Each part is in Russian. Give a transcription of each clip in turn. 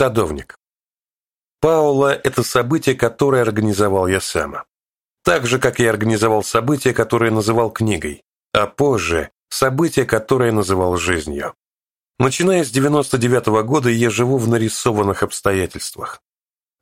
Садовник. Паула – это событие, которое организовал я сам. Так же, как я организовал событие, которое называл книгой, а позже – событие, которое называл жизнью. Начиная с 99 -го года я живу в нарисованных обстоятельствах.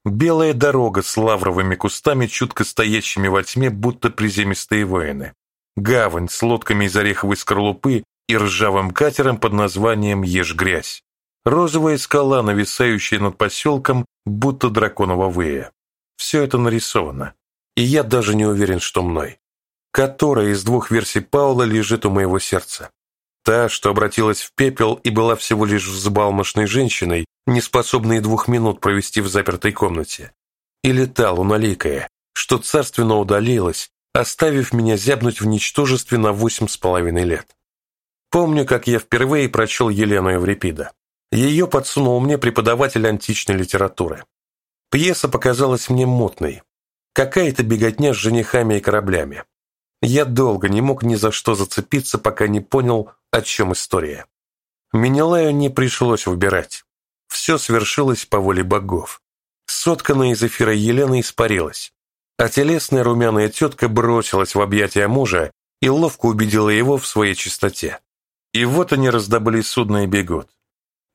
Белая дорога с лавровыми кустами, чутко стоящими во тьме, будто приземистые воины. Гавань с лодками из ореховой скорлупы и ржавым катером под названием «Ешь-грязь». Розовая скала, нависающая над поселком, будто драконова выя. Все это нарисовано. И я даже не уверен, что мной. Которая из двух версий Паула лежит у моего сердца? Та, что обратилась в пепел и была всего лишь взбалмошной женщиной, не способной двух минут провести в запертой комнате. Или та луналикая, что царственно удалилась, оставив меня зябнуть в ничтожестве на восемь с половиной лет. Помню, как я впервые прочел Елену Еврипида. Ее подсунул мне преподаватель античной литературы. Пьеса показалась мне мутной. Какая-то беготня с женихами и кораблями. Я долго не мог ни за что зацепиться, пока не понял, о чем история. Менелаю не пришлось выбирать. Все свершилось по воле богов. Сотканная из эфира Елена испарилась, а телесная румяная тетка бросилась в объятия мужа и ловко убедила его в своей чистоте. И вот они раздобыли судно и бегут.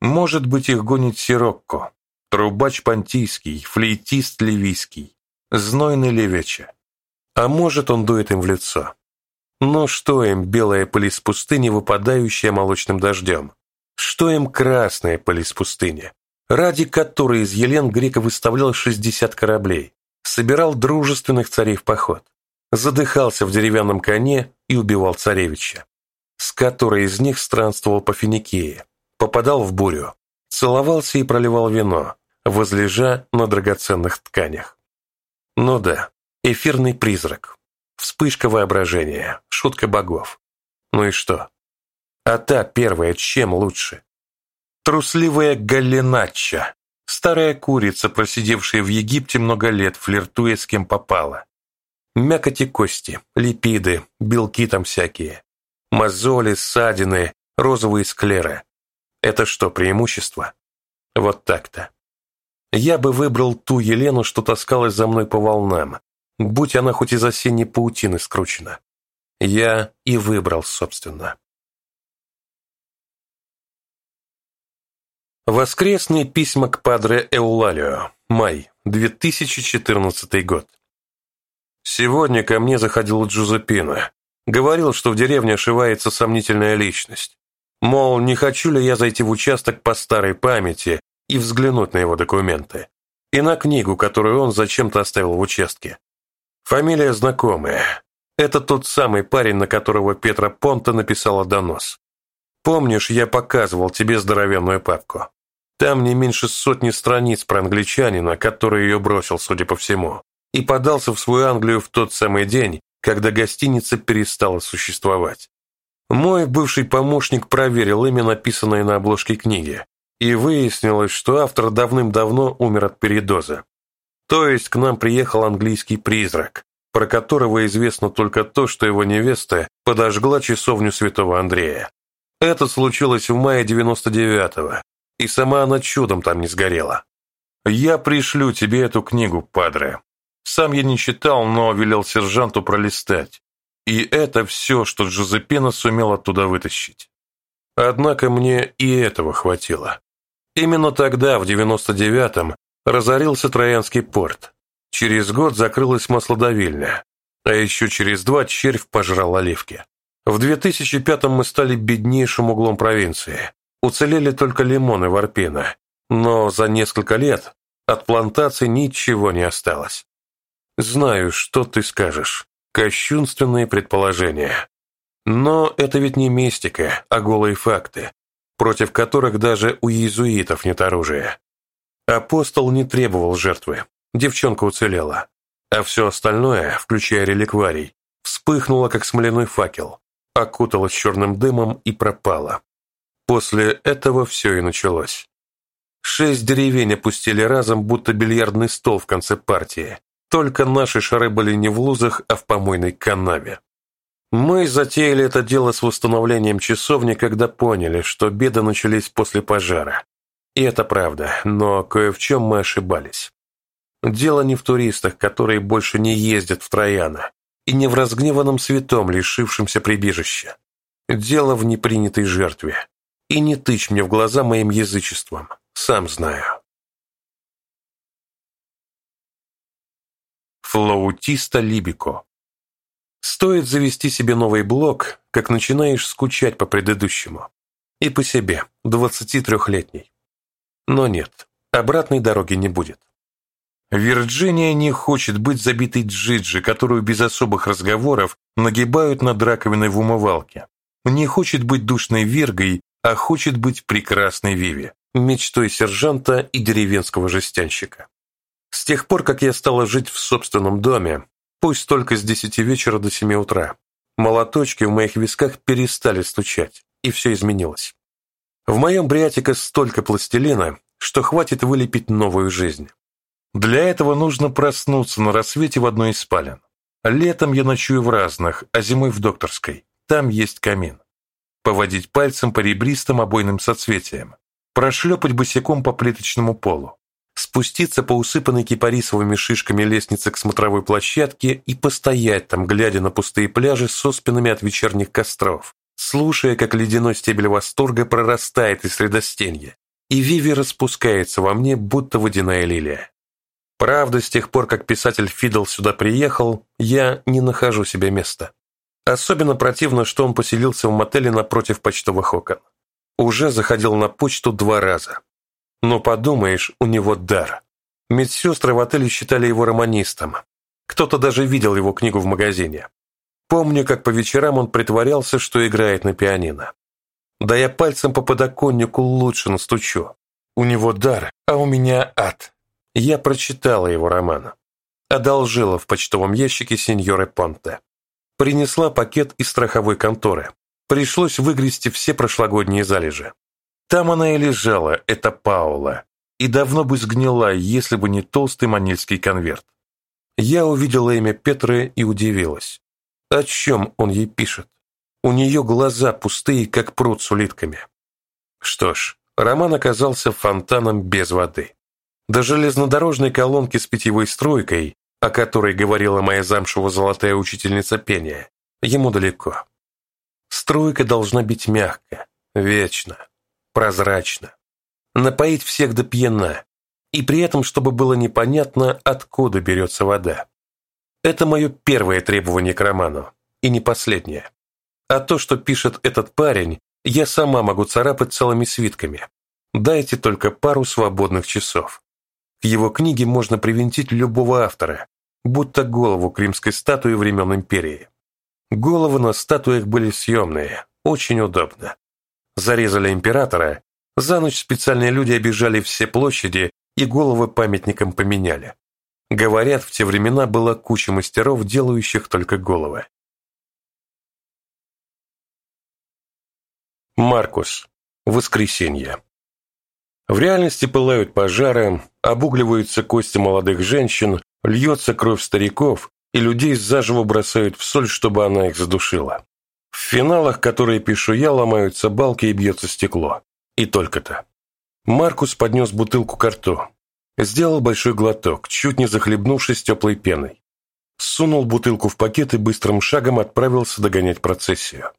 Может быть, их гонит Сирокко, трубач понтийский, флейтист ливийский, знойный левеча. А может, он дует им в лицо. Но что им белая пыль пустыни, выпадающая молочным дождем? Что им красная пыль пустыни, ради которой из Елен Грека выставлял 60 кораблей, собирал дружественных царей в поход, задыхался в деревянном коне и убивал царевича, с которой из них странствовал по Финикии, попадал в бурю, целовался и проливал вино, возлежа на драгоценных тканях. Ну да, эфирный призрак, вспышка воображения, шутка богов. Ну и что? А та первая чем лучше? Трусливая Галинача, старая курица, просидевшая в Египте много лет, флиртуя с кем попало. Мякоти кости, липиды, белки там всякие. Мозоли, ссадины, розовые склеры. Это что, преимущество? Вот так-то. Я бы выбрал ту Елену, что таскалась за мной по волнам, будь она хоть из осенней паутины скручена. Я и выбрал, собственно. Воскресные письма к Падре Эулалио. Май, 2014 год. Сегодня ко мне заходил Джузеппино. Говорил, что в деревне ошивается сомнительная личность. Мол, не хочу ли я зайти в участок по старой памяти и взглянуть на его документы. И на книгу, которую он зачем-то оставил в участке. Фамилия знакомая. Это тот самый парень, на которого Петра Понта написала донос. Помнишь, я показывал тебе здоровенную папку? Там не меньше сотни страниц про англичанина, который ее бросил, судя по всему, и подался в свою Англию в тот самый день, когда гостиница перестала существовать. Мой бывший помощник проверил имя, написанное на обложке книги, и выяснилось, что автор давным-давно умер от передоза. То есть к нам приехал английский призрак, про которого известно только то, что его невеста подожгла часовню святого Андрея. Это случилось в мае 99-го, и сама она чудом там не сгорела. Я пришлю тебе эту книгу, падре. Сам я не читал, но велел сержанту пролистать. И это все, что Джозепина сумел оттуда вытащить. Однако мне и этого хватило. Именно тогда, в 99-м, разорился Троянский порт. Через год закрылась маслодавильня, а еще через два червь пожрал оливки. В 2005-м мы стали беднейшим углом провинции. Уцелели только лимоны в Арпино, но за несколько лет от плантаций ничего не осталось. Знаю, что ты скажешь. Кощунственные предположения. Но это ведь не мистика, а голые факты, против которых даже у иезуитов нет оружия. Апостол не требовал жертвы, девчонка уцелела, а все остальное, включая реликварий, вспыхнуло, как смоляной факел, окуталось черным дымом и пропало. После этого все и началось. Шесть деревень опустили разом, будто бильярдный стол в конце партии, только наши шары были не в лузах, а в помойной канаве. Мы затеяли это дело с восстановлением часовни, когда поняли, что беды начались после пожара. И это правда, но кое в чем мы ошибались. Дело не в туристах, которые больше не ездят в Трояна, и не в разгневанном святом, лишившемся прибежища. Дело в непринятой жертве. И не тычь мне в глаза моим язычеством, сам знаю. Флаутиста Либико Стоит завести себе новый блог, как начинаешь скучать по предыдущему. И по себе, 23-летней. Но нет, обратной дороги не будет. Вирджиния не хочет быть забитой Джиджи, которую без особых разговоров нагибают над раковиной в умывалке. Не хочет быть душной Вергой, а хочет быть прекрасной Виви, мечтой сержанта и деревенского жестянщика. С тех пор, как я стала жить в собственном доме, Пусть только с десяти вечера до семи утра. Молоточки в моих висках перестали стучать, и все изменилось. В моем бриатике столько пластилина, что хватит вылепить новую жизнь. Для этого нужно проснуться на рассвете в одной из спален. Летом я ночую в разных, а зимой в докторской. Там есть камин. Поводить пальцем по ребристым обойным соцветиям. Прошлепать босиком по плиточному полу спуститься по усыпанной кипарисовыми шишками лестнице к смотровой площадке и постоять там, глядя на пустые пляжи с оспинами от вечерних костров, слушая, как ледяной стебель восторга прорастает из средостенья, и Виви распускается во мне, будто водяная лилия. Правда, с тех пор, как писатель Фидл сюда приехал, я не нахожу себе места. Особенно противно, что он поселился в мотеле напротив почтовых окон. Уже заходил на почту два раза, но подумаешь, у него дар. Медсестры в отеле считали его романистом. Кто-то даже видел его книгу в магазине. Помню, как по вечерам он притворялся, что играет на пианино. Да я пальцем по подоконнику лучше настучу. У него дар, а у меня ад. Я прочитала его роман. Одолжила в почтовом ящике сеньоры Понте. Принесла пакет из страховой конторы. Пришлось выгрести все прошлогодние залежи. Там она и лежала, это Паула, и давно бы сгнила, если бы не толстый манильский конверт. Я увидела имя Петры и удивилась. О чем он ей пишет? У нее глаза пустые, как пруд с улитками. Что ж, роман оказался фонтаном без воды. До железнодорожной колонки с питьевой стройкой, о которой говорила моя замшево-золотая учительница пения, ему далеко. Стройка должна быть мягкая, вечно прозрачно. Напоить всех до пьяна, и при этом, чтобы было непонятно, откуда берется вода. Это мое первое требование к роману, и не последнее. А то, что пишет этот парень, я сама могу царапать целыми свитками. Дайте только пару свободных часов. К его книге можно привинтить любого автора, будто голову к римской статуи времен империи. Головы на статуях были съемные, очень удобно. Зарезали императора, за ночь специальные люди обижали все площади и головы памятникам поменяли. Говорят, в те времена была куча мастеров, делающих только головы. Маркус. Воскресенье. В реальности пылают пожары, обугливаются кости молодых женщин, льется кровь стариков, и людей заживо бросают в соль, чтобы она их задушила. В финалах, которые пишу я, ломаются балки и бьется стекло. И только-то. Маркус поднес бутылку к рту. Сделал большой глоток, чуть не захлебнувшись теплой пеной. Сунул бутылку в пакет и быстрым шагом отправился догонять процессию.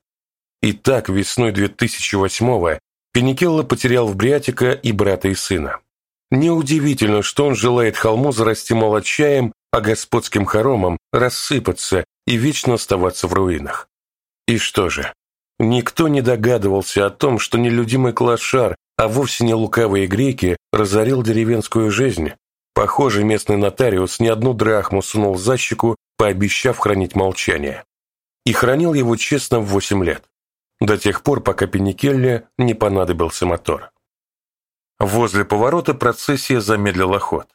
И так весной 2008-го Пеникелло потерял в Бриатика и брата, и сына. Неудивительно, что он желает холму зарасти молочаем, а господским хоромом рассыпаться и вечно оставаться в руинах. И что же? Никто не догадывался о том, что нелюдимый клашар, а вовсе не лукавые греки, разорил деревенскую жизнь. Похоже, местный нотариус ни одну драхму сунул за щеку, пообещав хранить молчание. И хранил его честно в восемь лет. До тех пор, пока Пеникелле не понадобился мотор. Возле поворота процессия замедлила ход.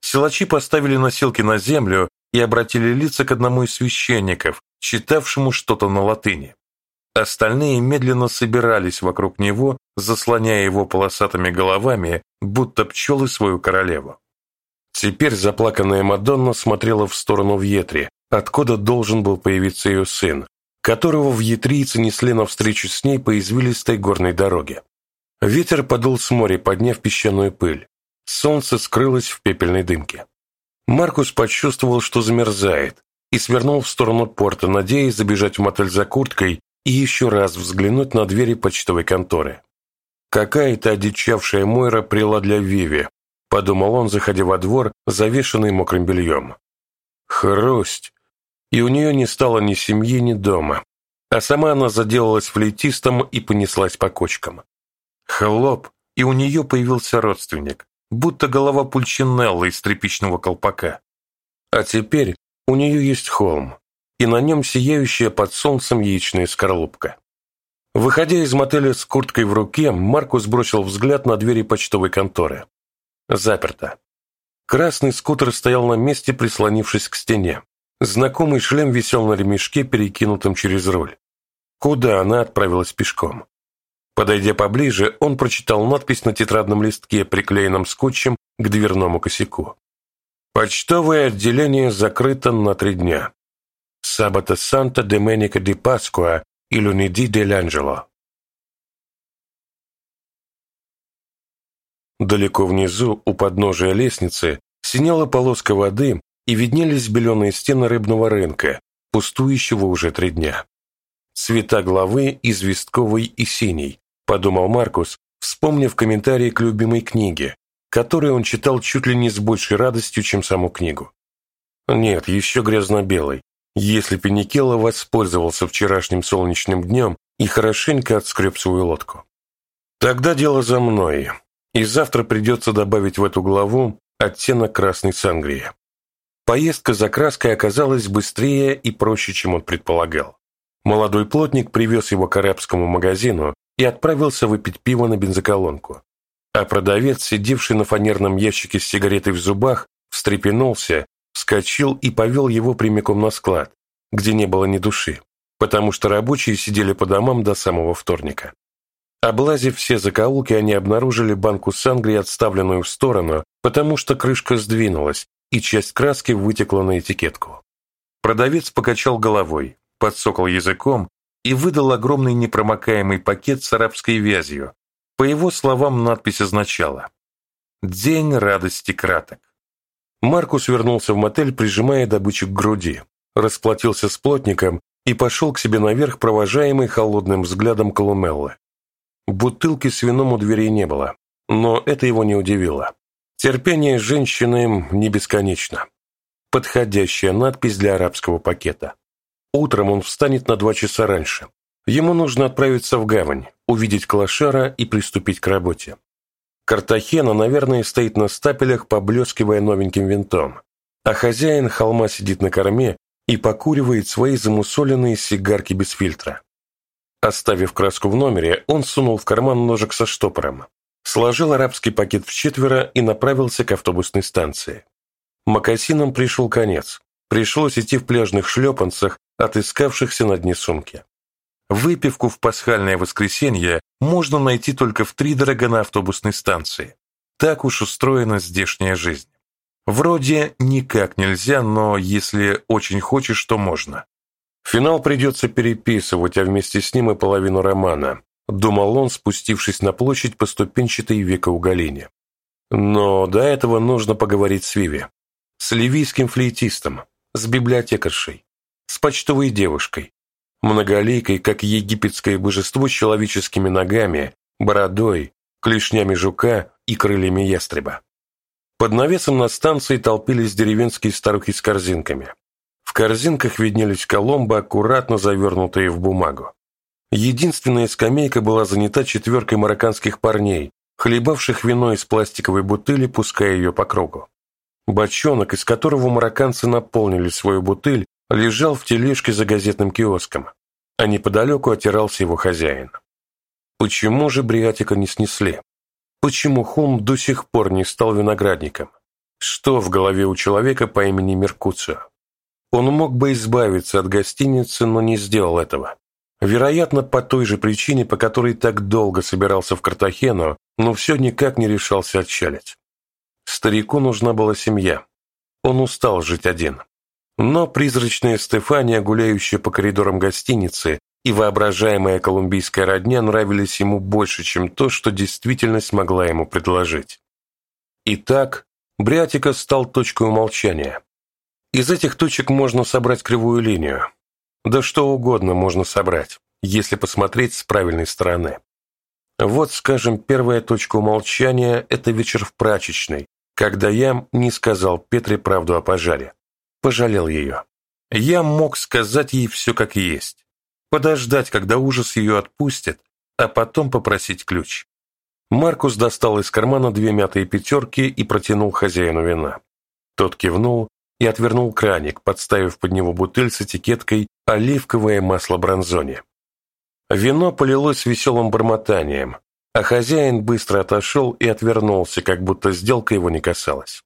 Силачи поставили носилки на землю и обратили лица к одному из священников, читавшему что-то на латыни. Остальные медленно собирались вокруг него, заслоняя его полосатыми головами, будто пчелы свою королеву. Теперь заплаканная Мадонна смотрела в сторону Вьетри, откуда должен был появиться ее сын, которого вьетрийцы несли навстречу с ней по извилистой горной дороге. Ветер подул с моря, подняв песчаную пыль. Солнце скрылось в пепельной дымке. Маркус почувствовал, что замерзает, и свернул в сторону порта, надеясь забежать в мотель за курткой и еще раз взглянуть на двери почтовой конторы. Какая-то одичавшая Мойра прила для Виви, подумал он, заходя во двор, завешенный мокрым бельем. Хрусть! И у нее не стало ни семьи, ни дома, а сама она заделалась флейтистом и понеслась по кочкам. Хлоп, и у нее появился родственник, будто голова пульчинелла из тряпичного колпака. А теперь у нее есть холм, и на нем сияющая под солнцем яичная скорлупка. Выходя из мотеля с курткой в руке, Маркус бросил взгляд на двери почтовой конторы. Заперто. Красный скутер стоял на месте, прислонившись к стене. Знакомый шлем висел на ремешке, перекинутом через руль. Куда она отправилась пешком? Подойдя поближе, он прочитал надпись на тетрадном листке, приклеенном скотчем к дверному косяку. «Почтовое отделение закрыто на три дня. Сабата Санта Доменика ди Паскуа и Луниди де Ланджело». Далеко внизу, у подножия лестницы, синела полоска воды и виднелись беленые стены рыбного рынка, пустующего уже три дня. Цвета главы известковый и синий, подумал Маркус, вспомнив комментарии к любимой книге, которую он читал чуть ли не с большей радостью, чем саму книгу. Нет, еще грязно-белый, если Пеникелло воспользовался вчерашним солнечным днем и хорошенько отскреб свою лодку. Тогда дело за мной, и завтра придется добавить в эту главу оттенок красной сангрии. Поездка за краской оказалась быстрее и проще, чем он предполагал. Молодой плотник привез его к арабскому магазину, и отправился выпить пиво на бензоколонку. А продавец, сидевший на фанерном ящике с сигаретой в зубах, встрепенулся, вскочил и повел его прямиком на склад, где не было ни души, потому что рабочие сидели по домам до самого вторника. Облазив все закоулки, они обнаружили банку сангрии, отставленную в сторону, потому что крышка сдвинулась, и часть краски вытекла на этикетку. Продавец покачал головой, подсокал языком и выдал огромный непромокаемый пакет с арабской вязью. По его словам, надпись означала «День радости краток». Маркус вернулся в мотель, прижимая добычу к груди, расплатился с плотником и пошел к себе наверх, провожаемый холодным взглядом Колумеллы. Бутылки с вином у дверей не было, но это его не удивило. Терпение женщины не бесконечно. Подходящая надпись для арабского пакета. Утром он встанет на два часа раньше. Ему нужно отправиться в гавань, увидеть Клашара и приступить к работе. Картахена, наверное, стоит на стапелях, поблескивая новеньким винтом, а хозяин холма сидит на корме и покуривает свои замусоленные сигарки без фильтра. Оставив краску в номере, он сунул в карман ножик со штопором, сложил арабский пакет в четверо и направился к автобусной станции. Макасинам пришел конец. Пришлось идти в пляжных шлепанцах отыскавшихся на дне сумки. Выпивку в пасхальное воскресенье можно найти только в втридорога на автобусной станции. Так уж устроена здешняя жизнь. Вроде никак нельзя, но если очень хочешь, то можно. Финал придется переписывать, а вместе с ним и половину романа, думал он, спустившись на площадь по ступенчатой векоуголине. Но до этого нужно поговорить с Виви, с ливийским флейтистом, с библиотекаршей с почтовой девушкой, многоликой, как египетское божество с человеческими ногами, бородой, клешнями жука и крыльями ястреба. Под навесом на станции толпились деревенские старухи с корзинками. В корзинках виднелись коломбы, аккуратно завернутые в бумагу. Единственная скамейка была занята четверкой марокканских парней, хлебавших вино из пластиковой бутыли, пуская ее по кругу. Бочонок, из которого марокканцы наполнили свою бутыль, лежал в тележке за газетным киоском, а неподалеку отирался его хозяин. Почему же Бриатика не снесли? Почему Хум до сих пор не стал виноградником? Что в голове у человека по имени Меркуцио? Он мог бы избавиться от гостиницы, но не сделал этого. Вероятно, по той же причине, по которой так долго собирался в Картахену, но все никак не решался отчалить. Старику нужна была семья. Он устал жить один. Но призрачная Стефания, гуляющая по коридорам гостиницы, и воображаемая колумбийская родня нравились ему больше, чем то, что действительность могла ему предложить. Итак, Бриатика стал точкой умолчания. Из этих точек можно собрать кривую линию. Да что угодно можно собрать, если посмотреть с правильной стороны. Вот, скажем, первая точка умолчания – это вечер в прачечной, когда я не сказал Петре правду о пожаре. Пожалел ее. Я мог сказать ей все как есть. Подождать, когда ужас ее отпустит, а потом попросить ключ. Маркус достал из кармана две мятые пятерки и протянул хозяину вина. Тот кивнул и отвернул краник, подставив под него бутыль с этикеткой «Оливковое масло бронзони». Вино полилось веселым бормотанием, а хозяин быстро отошел и отвернулся, как будто сделка его не касалась.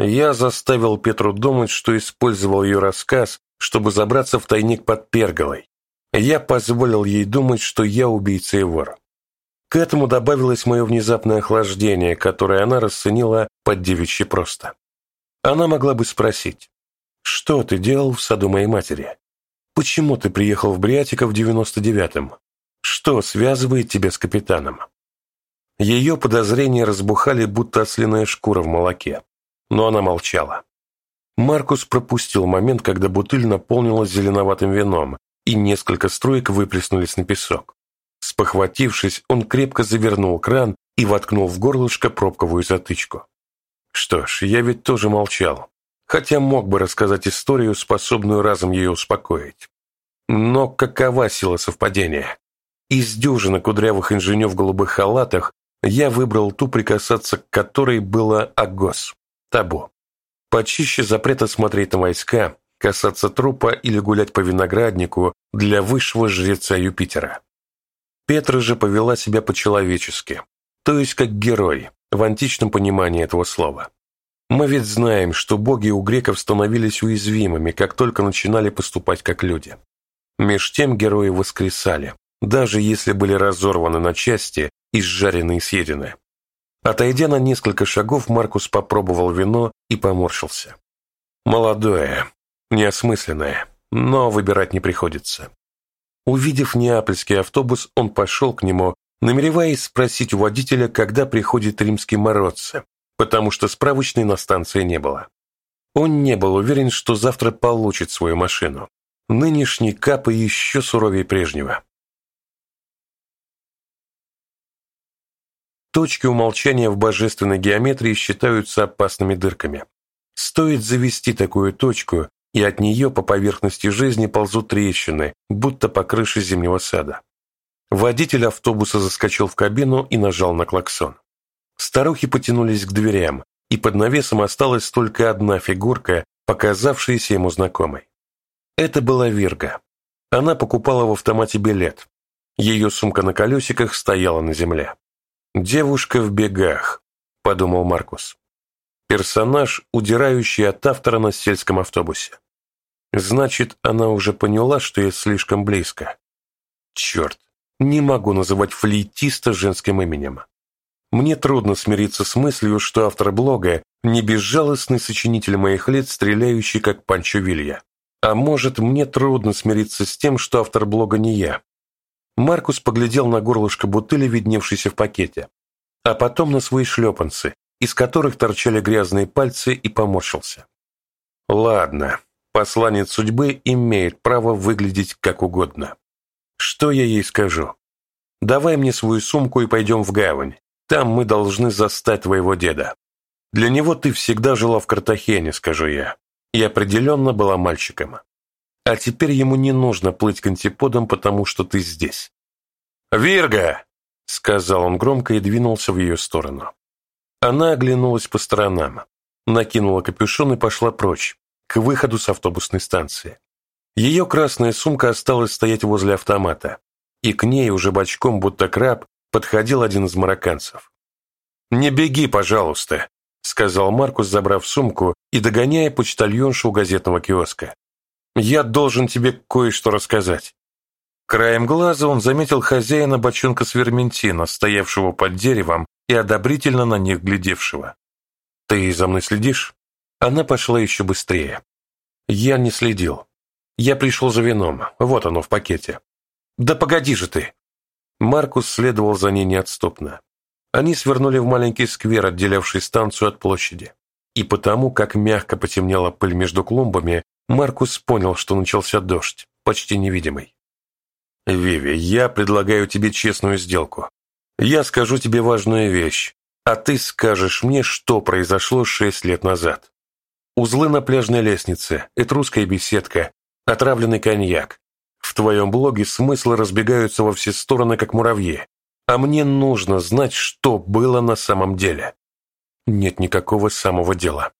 Я заставил Петру думать, что использовал ее рассказ, чтобы забраться в тайник под перголой. Я позволил ей думать, что я убийца и вор. К этому добавилось мое внезапное охлаждение, которое она расценила под девичьи просто. Она могла бы спросить, «Что ты делал в саду моей матери? Почему ты приехал в Бриатико в девяносто девятом? Что связывает тебя с капитаном?» Ее подозрения разбухали, будто ослиная шкура в молоке, но она молчала. Маркус пропустил момент, когда бутыль наполнилась зеленоватым вином, и несколько струек выплеснулись на песок. Спохватившись, он крепко завернул кран и воткнул в горлышко пробковую затычку. Что ж, я ведь тоже молчал, хотя мог бы рассказать историю, способную разом ее успокоить. Но какова сила совпадения? Из дюжины кудрявых инженеров в голубых халатах я выбрал ту, прикасаться к которой было агос, табу. Почище запрета смотреть на войска, касаться трупа или гулять по винограднику для высшего жреца Юпитера. Петра же повела себя по-человечески, то есть как герой, в античном понимании этого слова. Мы ведь знаем, что боги у греков становились уязвимыми, как только начинали поступать как люди. Меж тем герои воскресали, даже если были разорваны на части и сжарены и съедены. Отойдя на несколько шагов, Маркус попробовал вино и поморщился. Молодое, неосмысленное, но выбирать не приходится. Увидев неапольский автобус, он пошел к нему, намереваясь спросить у водителя, когда приходит римский морозцы, потому что справочной на станции не было. Он не был уверен, что завтра получит свою машину. Нынешний Капа еще суровее прежнего. Точки умолчания в божественной геометрии считаются опасными дырками. Стоит завести такую точку, и от нее по поверхности жизни ползут трещины, будто по крыше зимнего сада. Водитель автобуса заскочил в кабину и нажал на клаксон. Старухи потянулись к дверям, и под навесом осталась только одна фигурка, показавшаяся ему знакомой. Это была Вирга. Она покупала в автомате билет. Ее сумка на колесиках стояла на земле. «Девушка в бегах», — подумал Маркус. Персонаж, удирающий от автора на сельском автобусе. Значит, она уже поняла, что я слишком близко. Черт, не могу называть флейтиста женским именем. Мне трудно смириться с мыслью, что автор блога не безжалостный сочинитель моих лет, стреляющий как Панчо Вилья. А может, мне трудно смириться с тем, что автор блога не я. Маркус поглядел на горлышко бутыли, видневшейся в пакете, а потом на свои шлепанцы, из которых торчали грязные пальцы, и поморщился. Ладно, посланец судьбы имеет право выглядеть как угодно. Что я ей скажу? Давай мне свою сумку и пойдем в гавань. Там мы должны застать твоего деда. Для него ты всегда жила в Картахене, скажу я, и определенно была мальчиком. А теперь ему не нужно плыть к антиподам, потому что ты здесь. «Вирга!» — сказал он громко и двинулся в ее сторону. Она оглянулась по сторонам, накинула капюшон и пошла прочь, к выходу с автобусной станции. Ее красная сумка осталась стоять возле автомата, и к ней уже бочком, будто краб, подходил один из марокканцев. «Не беги, пожалуйста», — сказал Маркус, забрав сумку и догоняя почтальоншу у газетного киоска. «Я должен тебе кое-что рассказать». Краем глаза он заметил хозяина бочонка с верментина, стоявшего под деревом и одобрительно на них глядевшего. «Ты за мной следишь?» Она пошла еще быстрее. Я не следил. Я пришел за вином, вот оно в пакете. Да погоди же ты!» Маркус следовал за ней неотступно. Они свернули в маленький сквер, отделявший станцию от площади. И потому, как мягко потемнела пыль между клумбами, Маркус понял, что начался дождь, почти невидимый. «Виви, я предлагаю тебе честную сделку. Я скажу тебе важную вещь, а ты скажешь мне, что произошло шесть лет назад. Узлы на пляжной лестнице, этрусская беседка, отравленный коньяк. В твоем блоге смыслы разбегаются во все стороны, как муравьи. А мне нужно знать, что было на самом деле. Нет никакого самого дела.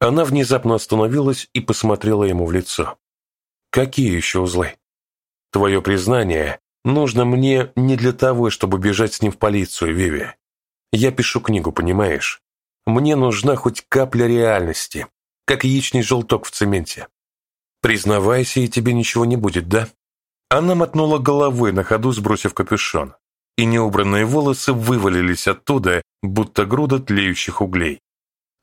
Она внезапно остановилась и посмотрела ему в лицо. Какие еще узлы? Твое признание нужно мне не для того, чтобы бежать с ним в полицию, Виви. Я пишу книгу, понимаешь? Мне нужна хоть капля реальности, как яичный желток в цементе. Признавайся, и тебе ничего не будет, да? Она мотнула головой, на ходу сбросив капюшон и неубранные волосы вывалились оттуда, будто груда тлеющих углей.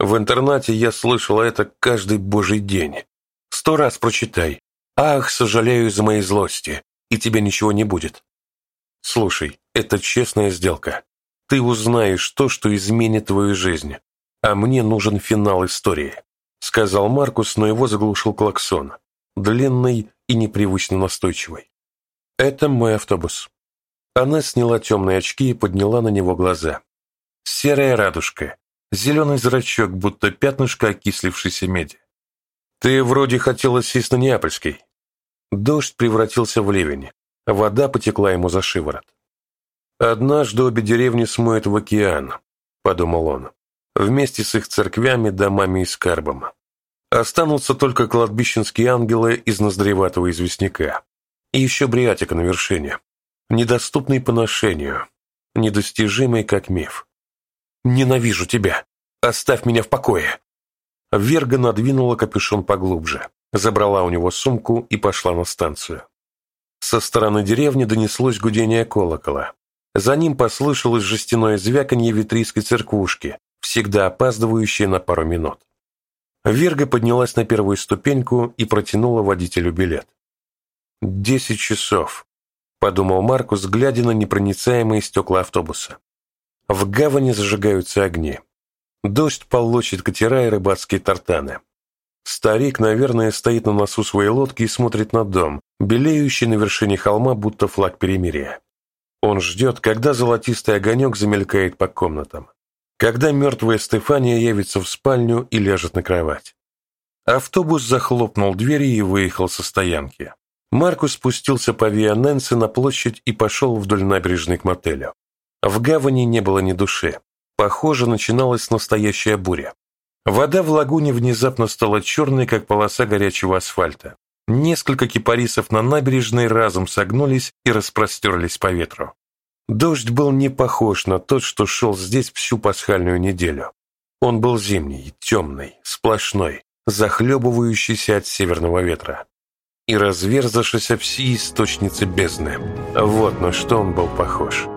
В интернате я слышала это каждый божий день. Сто раз прочитай. Ах, сожалею из-за моей злости, и тебе ничего не будет. Слушай, это честная сделка. Ты узнаешь то, что изменит твою жизнь. А мне нужен финал истории, сказал Маркус, но его заглушил клаксон, длинный и непривычно настойчивый. Это мой автобус. Она сняла темные очки и подняла на него глаза. Серая радужка, зеленый зрачок, будто пятнышко окислившейся меди. «Ты вроде хотела сесть на Неапольский». Дождь превратился в ливень. Вода потекла ему за шиворот. «Однажды обе деревни смоют в океан», — подумал он, вместе с их церквями, домами и скарбом. Останутся только кладбищенские ангелы из ноздреватого известняка. И еще бриатика на вершине, недоступный по ношению, недостижимый как миф. «Ненавижу тебя! Оставь меня в покое!» Верга надвинула капюшон поглубже, забрала у него сумку и пошла на станцию. Со стороны деревни донеслось гудение колокола. За ним послышалось жестяное звяканье витрийской церквушки, всегда опаздывающее на пару минут. Верга поднялась на первую ступеньку и протянула водителю билет. «Десять часов», подумал Маркус, глядя на непроницаемые стекла автобуса. В гавани зажигаются огни. Дождь полощет катера и рыбацкие тартаны. Старик, наверное, стоит на носу своей лодки и смотрит на дом, белеющий на вершине холма, будто флаг перемирия. Он ждет, когда золотистый огонек замелькает по комнатам. Когда мертвая Стефания явится в спальню и ляжет на кровать. Автобус захлопнул двери и выехал со стоянки. Маркус спустился по Виа Нэнси на площадь и пошел вдоль набережной к мотелю. В гавани не было ни души. Похоже, начиналась настоящая буря. Вода в лагуне внезапно стала черной, как полоса горячего асфальта. Несколько кипарисов на набережной разом согнулись и распростерлись по ветру. Дождь был не похож на тот, что шел здесь всю пасхальную неделю. Он был зимний, темный, сплошной, захлебывающийся от северного ветра и разверзавшийся все источницы бездны. Вот на что он был похож.